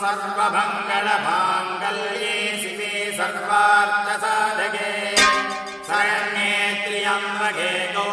सर्वमङ्गलमाङ्गल्ये शिवे सर्वार्थसाधके। शरण्ये त्र्यम्बघेतो